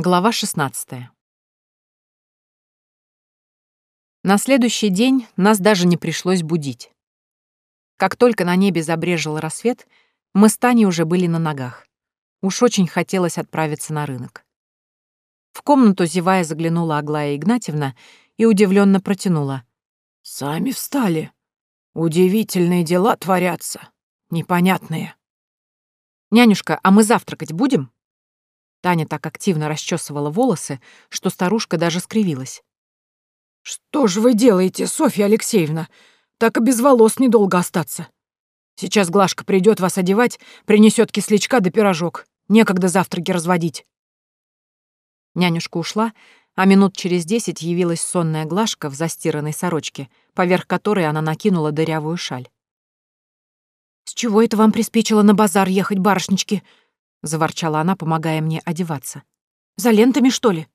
Глава 16. На следующий день нас даже не пришлось будить. Как только на небе забрежил рассвет, мы с Таней уже были на ногах. Уж очень хотелось отправиться на рынок. В комнату, зевая, заглянула Аглая Игнатьевна и удивленно протянула. «Сами встали. Удивительные дела творятся. Непонятные». «Нянюшка, а мы завтракать будем?» Таня так активно расчесывала волосы, что старушка даже скривилась. «Что же вы делаете, Софья Алексеевна? Так и без волос недолго остаться. Сейчас Глашка придет вас одевать, принесет кислячка да пирожок. Некогда завтраки разводить». Нянюшка ушла, а минут через десять явилась сонная Глашка в застиранной сорочке, поверх которой она накинула дырявую шаль. «С чего это вам приспичило на базар ехать, барышнички?» — заворчала она, помогая мне одеваться. «За лентами, что ли?»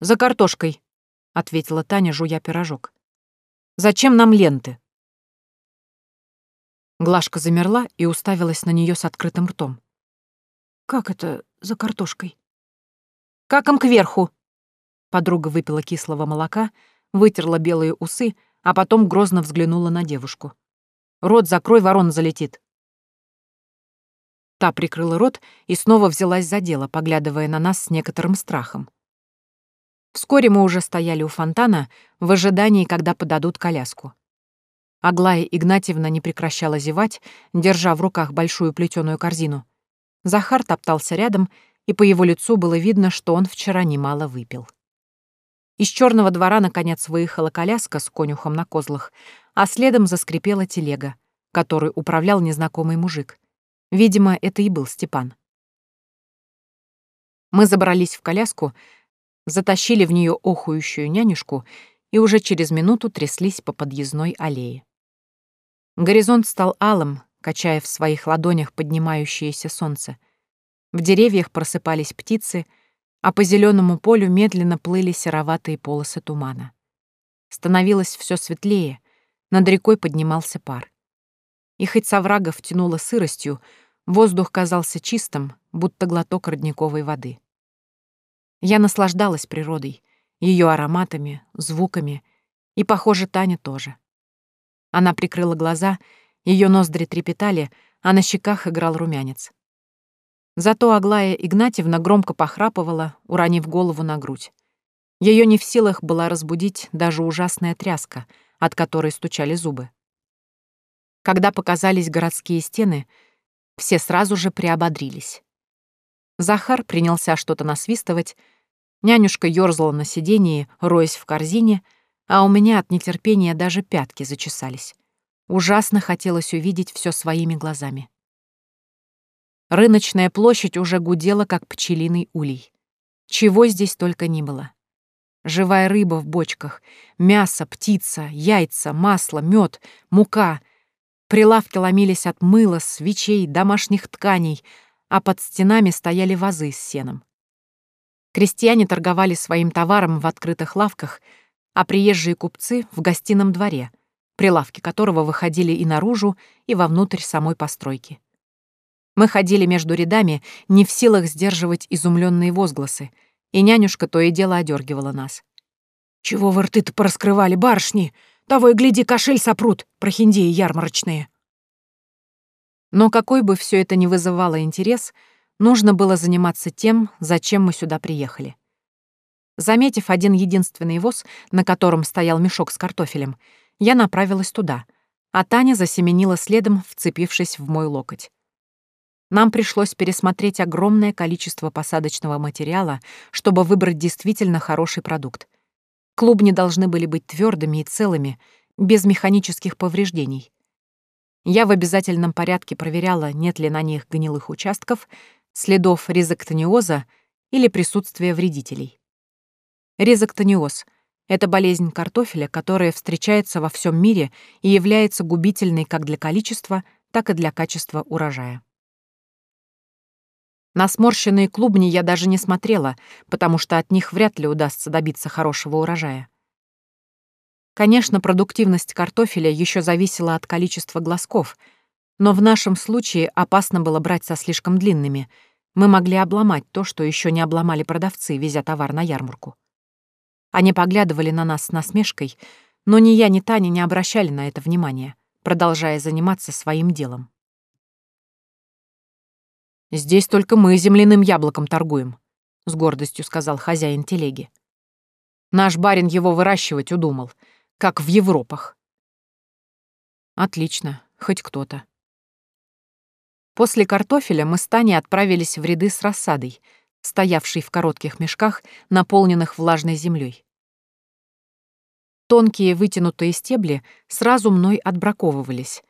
«За картошкой», — ответила Таня, жуя пирожок. «Зачем нам ленты?» Глашка замерла и уставилась на нее с открытым ртом. «Как это за картошкой?» «Как им кверху?» Подруга выпила кислого молока, вытерла белые усы, а потом грозно взглянула на девушку. «Рот закрой, ворон залетит». Та прикрыла рот и снова взялась за дело, поглядывая на нас с некоторым страхом. Вскоре мы уже стояли у фонтана в ожидании, когда подадут коляску. Аглая Игнатьевна не прекращала зевать, держа в руках большую плетеную корзину. Захар топтался рядом, и по его лицу было видно, что он вчера немало выпил. Из черного двора, наконец, выехала коляска с конюхом на козлах, а следом заскрипела телега, которой управлял незнакомый мужик — Видимо, это и был Степан. Мы забрались в коляску, затащили в нее охующую нянюшку и уже через минуту тряслись по подъездной аллее. Горизонт стал алым, качая в своих ладонях поднимающееся солнце. В деревьях просыпались птицы, а по зеленому полю медленно плыли сероватые полосы тумана. Становилось все светлее, над рекой поднимался пар. И хоть с оврагов тянуло сыростью, воздух казался чистым, будто глоток родниковой воды. Я наслаждалась природой, ее ароматами, звуками, и, похоже, Таня тоже. Она прикрыла глаза, ее ноздри трепетали, а на щеках играл румянец. Зато Аглая Игнатьевна громко похрапывала, уронив голову на грудь. Ее не в силах была разбудить даже ужасная тряска, от которой стучали зубы. Когда показались городские стены, все сразу же приободрились. Захар принялся что-то насвистывать, нянюшка ёрзала на сиденье, роясь в корзине, а у меня от нетерпения даже пятки зачесались. Ужасно хотелось увидеть все своими глазами. Рыночная площадь уже гудела, как пчелиный улей. Чего здесь только не было. Живая рыба в бочках, мясо, птица, яйца, масло, мед, мука, Прилавки ломились от мыла, свечей, домашних тканей, а под стенами стояли вазы с сеном. Крестьяне торговали своим товаром в открытых лавках, а приезжие купцы — в гостином дворе, прилавки которого выходили и наружу, и вовнутрь самой постройки. Мы ходили между рядами, не в силах сдерживать изумленные возгласы, и нянюшка то и дело одергивала нас. «Чего вы рты-то пораскрывали, барышни? Того и гляди, кошель сопрут, прохиндеи ярмарочные. Но какой бы все это ни вызывало интерес, нужно было заниматься тем, зачем мы сюда приехали. Заметив один единственный воз, на котором стоял мешок с картофелем, я направилась туда, а Таня засеменила следом, вцепившись в мой локоть. Нам пришлось пересмотреть огромное количество посадочного материала, чтобы выбрать действительно хороший продукт — Клубни должны были быть твердыми и целыми, без механических повреждений. Я в обязательном порядке проверяла, нет ли на них гнилых участков, следов резоктониоза или присутствия вредителей. Резоктониоз — это болезнь картофеля, которая встречается во всем мире и является губительной как для количества, так и для качества урожая. На сморщенные клубни я даже не смотрела, потому что от них вряд ли удастся добиться хорошего урожая. Конечно, продуктивность картофеля еще зависела от количества глазков, но в нашем случае опасно было брать со слишком длинными. Мы могли обломать то, что еще не обломали продавцы, везя товар на ярмарку. Они поглядывали на нас с насмешкой, но ни я, ни Таня не обращали на это внимания, продолжая заниматься своим делом. «Здесь только мы земляным яблоком торгуем», — с гордостью сказал хозяин телеги. «Наш барин его выращивать удумал, как в Европах». «Отлично, хоть кто-то». После картофеля мы с Таней отправились в ряды с рассадой, стоявшей в коротких мешках, наполненных влажной землей. Тонкие вытянутые стебли сразу мной отбраковывались,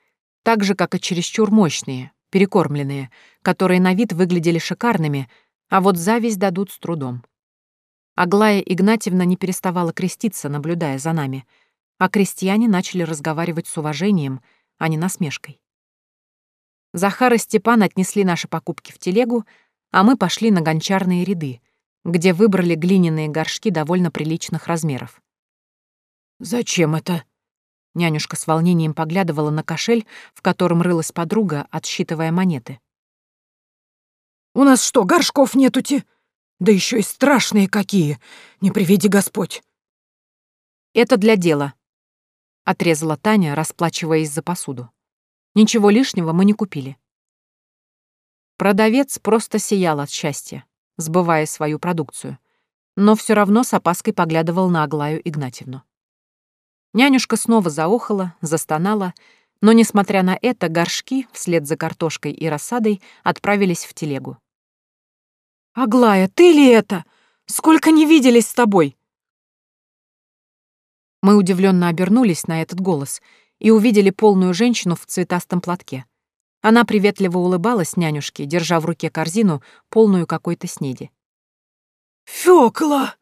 так же, как и чересчур мощные, перекормленные, которые на вид выглядели шикарными, а вот зависть дадут с трудом. Аглая Игнатьевна не переставала креститься, наблюдая за нами, а крестьяне начали разговаривать с уважением, а не насмешкой. Захар и Степан отнесли наши покупки в телегу, а мы пошли на гончарные ряды, где выбрали глиняные горшки довольно приличных размеров. «Зачем это?» Нянюшка с волнением поглядывала на кошель, в котором рылась подруга, отсчитывая монеты. «У нас что, горшков нетути? Да еще и страшные какие! Не приведи Господь!» «Это для дела», — отрезала Таня, расплачиваясь за посуду. «Ничего лишнего мы не купили». Продавец просто сиял от счастья, сбывая свою продукцию, но все равно с опаской поглядывал на Аглаю Игнатьевну. Нянюшка снова заохала, застонала, но, несмотря на это, горшки, вслед за картошкой и рассадой, отправились в телегу. «Аглая, ты ли это? Сколько не виделись с тобой?» Мы удивленно обернулись на этот голос и увидели полную женщину в цветастом платке. Она приветливо улыбалась нянюшке, держа в руке корзину, полную какой-то снеди. «Фёкла!»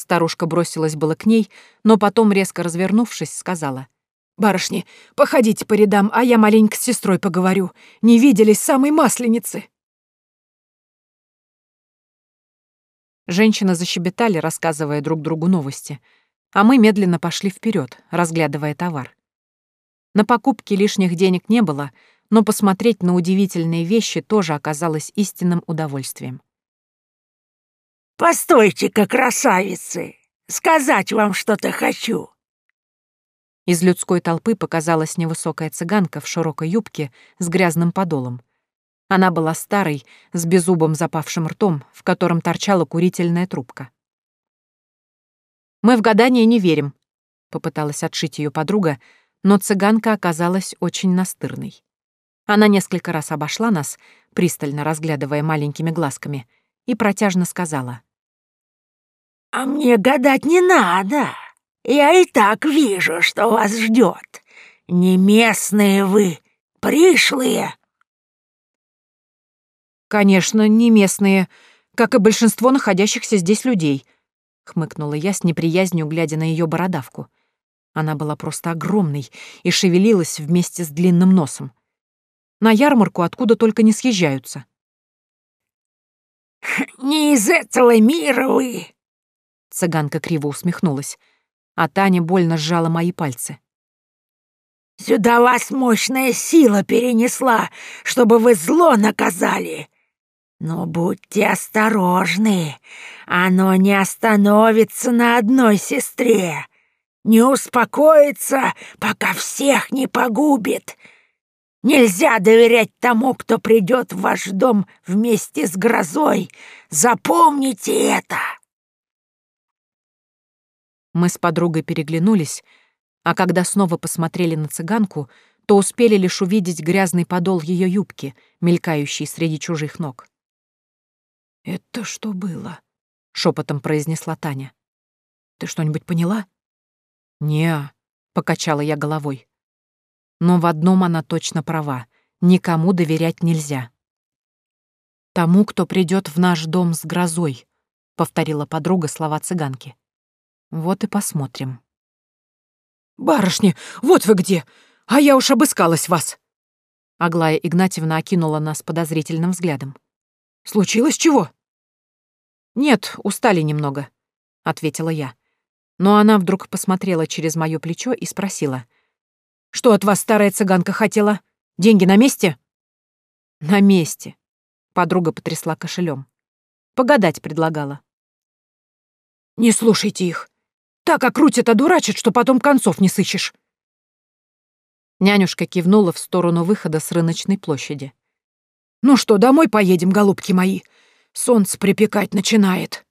Старушка бросилась было к ней, но потом, резко развернувшись, сказала. «Барышни, походите по рядам, а я маленько с сестрой поговорю. Не виделись самой масленицы». Женщины защебетали, рассказывая друг другу новости, а мы медленно пошли вперед, разглядывая товар. На покупки лишних денег не было, но посмотреть на удивительные вещи тоже оказалось истинным удовольствием. «Постойте-ка, красавицы! Сказать вам что-то хочу!» Из людской толпы показалась невысокая цыганка в широкой юбке с грязным подолом. Она была старой, с беззубым запавшим ртом, в котором торчала курительная трубка. «Мы в гадание не верим», — попыталась отшить ее подруга, но цыганка оказалась очень настырной. Она несколько раз обошла нас, пристально разглядывая маленькими глазками, и протяжно сказала. «А мне гадать не надо. Я и так вижу, что вас ждет. Не местные вы, пришлые». «Конечно, не местные, как и большинство находящихся здесь людей», — хмыкнула я с неприязнью, глядя на ее бородавку. Она была просто огромной и шевелилась вместе с длинным носом. На ярмарку откуда только не съезжаются. «Не из этого мира вы!» Цыганка криво усмехнулась, а Таня больно сжала мои пальцы. «Сюда вас мощная сила перенесла, чтобы вы зло наказали. Но будьте осторожны, оно не остановится на одной сестре, не успокоится, пока всех не погубит. Нельзя доверять тому, кто придет в ваш дом вместе с грозой. Запомните это!» Мы с подругой переглянулись, а когда снова посмотрели на цыганку, то успели лишь увидеть грязный подол ее юбки, мелькающий среди чужих ног. «Это что было?» — шепотом произнесла Таня. «Ты что-нибудь поняла?» «Не», — покачала я головой. Но в одном она точно права. Никому доверять нельзя. «Тому, кто придет в наш дом с грозой», — повторила подруга слова цыганки. Вот и посмотрим. «Барышни, вот вы где! А я уж обыскалась вас!» Аглая Игнатьевна окинула нас подозрительным взглядом. «Случилось чего?» «Нет, устали немного», — ответила я. Но она вдруг посмотрела через моё плечо и спросила. «Что от вас старая цыганка хотела? Деньги на месте?» «На месте», — Подруга потрясла кошелем. Погадать предлагала. «Не слушайте их. Так окрутят, одурачат, что потом концов не сыщешь». Нянюшка кивнула в сторону выхода с рыночной площади. «Ну что, домой поедем, голубки мои? Солнце припекать начинает».